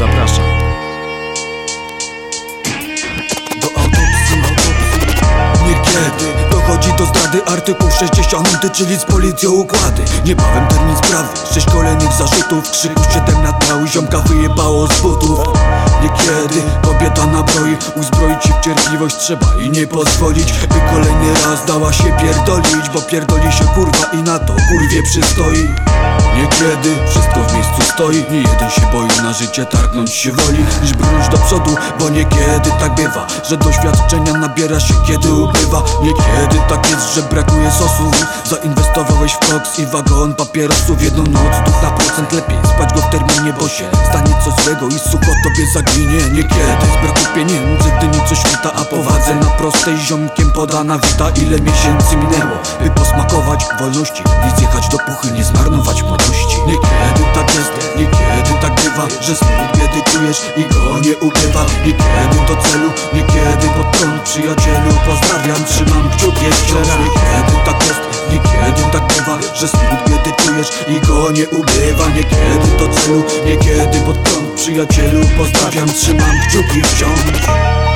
Zapraszam. Zdrady artykuł 60 Czyli z policją układy. Niebawem termin sprawy Sześć kolejnych zarzutów. Krzyku 7 na trał Ziomka wyjebało z butów. Niekiedy kobieta nabroi Uzbroić się w cierpliwość trzeba i nie pozwolić By kolejny raz dała się pierdolić Bo pierdoli się kurwa i na to kurwie przystoi. Niekiedy wszystko w miejscu stoi Nie jeden się boi na życie targnąć się woli Niż brnąć do przodu, bo niekiedy tak bywa Że doświadczenia nabiera się kiedy ubywa. Niekiedy tak jest, że brakuje sosu Zainwestowałeś w koks i wagon papierosów. Jedną noc, duch na procent lepiej spać go w terminie Bo się stanie coś złego i sucho tobie zaginie. Niekiedy z braku pieniędzy, gdy nic świta A powadze na prostej ziomkiem podana wita. Ile miesięcy minęło, by posmakować wolności? Nic jechać do puchy, nie zmarnować młodości. Niekiedy tak jest, niekiedy tak bywa Że smut biedy czujesz i go nie ukrywa Niekiedy do celu, niekiedy pod prąd Przyjacielu Że smut biedy czujesz i go nie ubywa Niekiedy do celu, niekiedy pod prąd Przyjacielu pozdrawiam, trzymam kciuki wciąż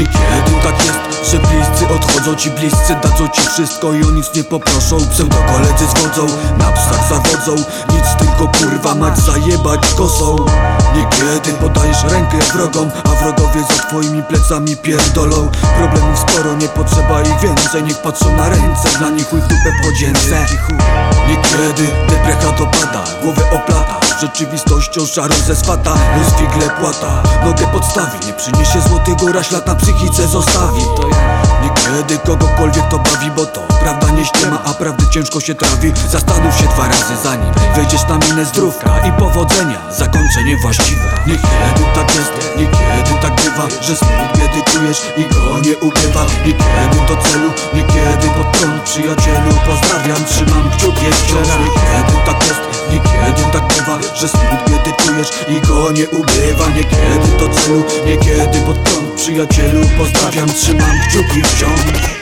Niekiedy tak jest, że bliscy odchodzą ci bliscy Dadzą ci wszystko i o nic nie poproszą. Pseudo koledzy zwodzą, na psach zawodzą. Nic tylko kurwa mać zajebać kosą. Niekiedy podajesz rękę wrogom A wrogowie za twoimi plecami pierdolą. Problemów sporo, nie potrzeba ich więcej. Niech patrzą na ręce, dla nich chuj w dupę podzięce Niekiedy deprecha dopada, głowę oplata rzeczywistością szarą ze swata Luz figle płata, nogę podstawi. Nie przyniesie złotego raśla na psychice zostawi. Niekiedy kogokolwiek to bawi, bo to prawda nie ściema A prawdy ciężko się trawi. Zastanów się dwa razy zanim wejdziesz na minę zdrówka I powodzenia, zakończenie właściwe. Niekiedy tak jest, niekiedy tak bywa Że smut biedy czujesz i go nie ukrywa Niekiedy do celu, niekiedy pod prąd Przyjacielu. Pozdrawiam, trzymam kciuki wciąż. Niekiedy tak jest, niekiedy tak bywa Że smut biedy czujesz i go nie ubywa. Niekiedy do celu, niekiedy pod prąd Przyjacielu pozdrawiam, trzymam kciuki wciąż